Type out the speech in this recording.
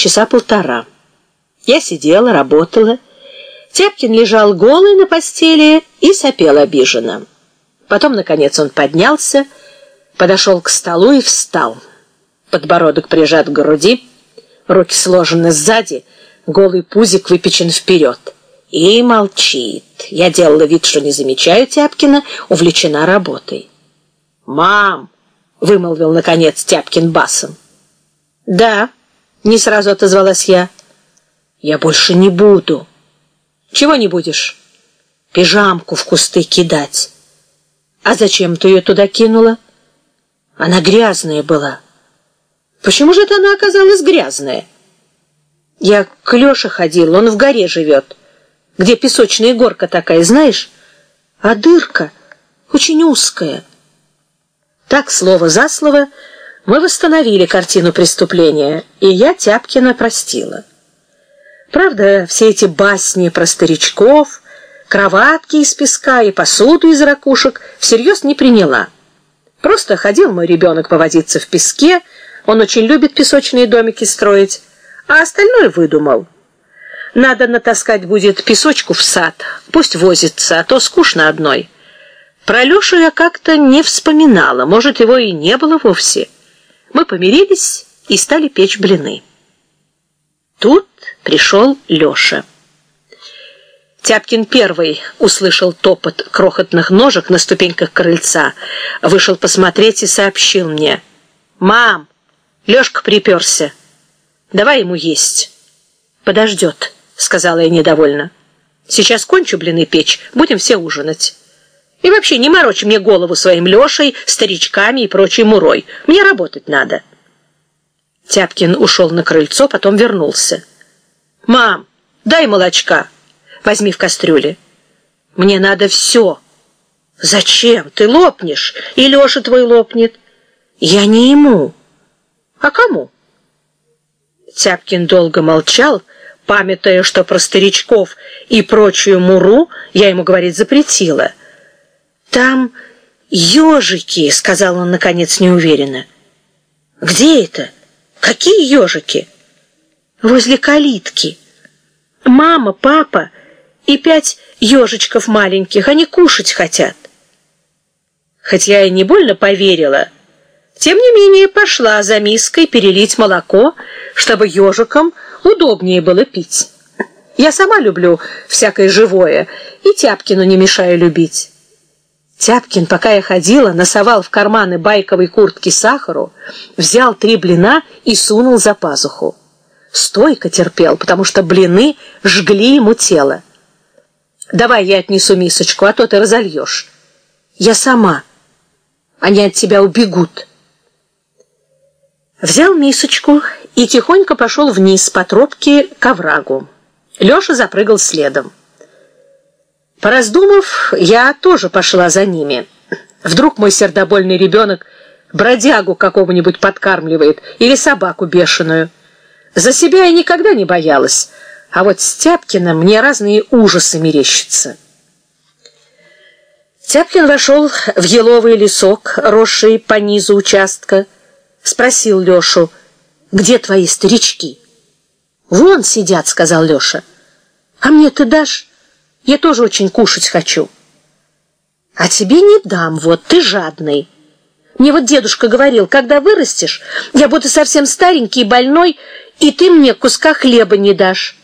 часа полтора. Я сидела, работала. Тяпкин лежал голый на постели и сопел обиженно. Потом, наконец, он поднялся, подошел к столу и встал. Подбородок прижат к груди, руки сложены сзади, голый пузик выпечен вперед. И молчит. Я делала вид, что не замечаю Тяпкина, увлечена работой. «Мам!» — вымолвил, наконец, Тяпкин басом. «Да», — не сразу отозвалась я. «Я больше не буду». «Чего не будешь?» «Пижамку в кусты кидать». «А зачем ты ее туда кинула?» «Она грязная была». «Почему же это она оказалась грязная?» «Я к Леше ходил, он в горе живет, где песочная горка такая, знаешь? А дырка очень узкая». Так, слово за слово, мы восстановили картину преступления, и я Тяпкина простила. Правда, все эти басни про старичков, кроватки из песка и посуду из ракушек всерьез не приняла. Просто ходил мой ребенок повозиться в песке, он очень любит песочные домики строить, а остальное выдумал. Надо натаскать будет песочку в сад, пусть возится, а то скучно одной. Про Лешу я как-то не вспоминала, может, его и не было вовсе. Мы помирились и стали печь блины. Тут пришел Леша. Тяпкин первый услышал топот крохотных ножек на ступеньках крыльца, вышел посмотреть и сообщил мне. «Мам, Лешка приперся. Давай ему есть». «Подождет», — сказала я недовольно. «Сейчас кончу блины печь, будем все ужинать». И вообще не морочь мне голову своим Лешей, старичками и прочей мурой. Мне работать надо». Тяпкин ушел на крыльцо, потом вернулся. «Мам, дай молочка. Возьми в кастрюле. Мне надо все». «Зачем? Ты лопнешь, и Леша твой лопнет». «Я не ему». «А кому?» Тяпкин долго молчал, памятая, что про старичков и прочую муру я ему говорить запретила. «Там ежики», — сказал он, наконец, неуверенно. «Где это?» Какие ежики? Возле калитки. Мама, папа и пять ежичков маленьких, они кушать хотят. Хоть я и не больно поверила, тем не менее пошла за миской перелить молоко, чтобы ежикам удобнее было пить. Я сама люблю всякое живое, и Тяпкину не мешаю любить. Тяпкин, пока я ходила, носовал в карманы байковой куртки сахару, взял три блина и сунул за пазуху. Стойко терпел, потому что блины жгли ему тело. «Давай я отнесу мисочку, а то ты разольешь». «Я сама. Они от тебя убегут». Взял мисочку и тихонько пошел вниз по тропке к оврагу. Леша запрыгал следом. Пораздумав, я тоже пошла за ними. Вдруг мой сердобольный ребенок бродягу какого-нибудь подкармливает или собаку бешеную. За себя я никогда не боялась, а вот с Тяпкиным мне разные ужасы мерещатся. Тяпкин вошел в еловый лесок, росший по низу участка, спросил Лешу, «Где твои старички?» «Вон сидят», — сказал Леша. «А мне ты дашь?» Я тоже очень кушать хочу. А тебе не дам, вот, ты жадный. Мне вот дедушка говорил, когда вырастешь, я буду совсем старенький и больной, и ты мне куска хлеба не дашь.